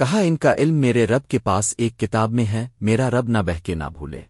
کہا، ان کا علم میرے رب کے پاس ایک کتاب میں ہے، میرا رب نہ بہکے نہ بھولے۔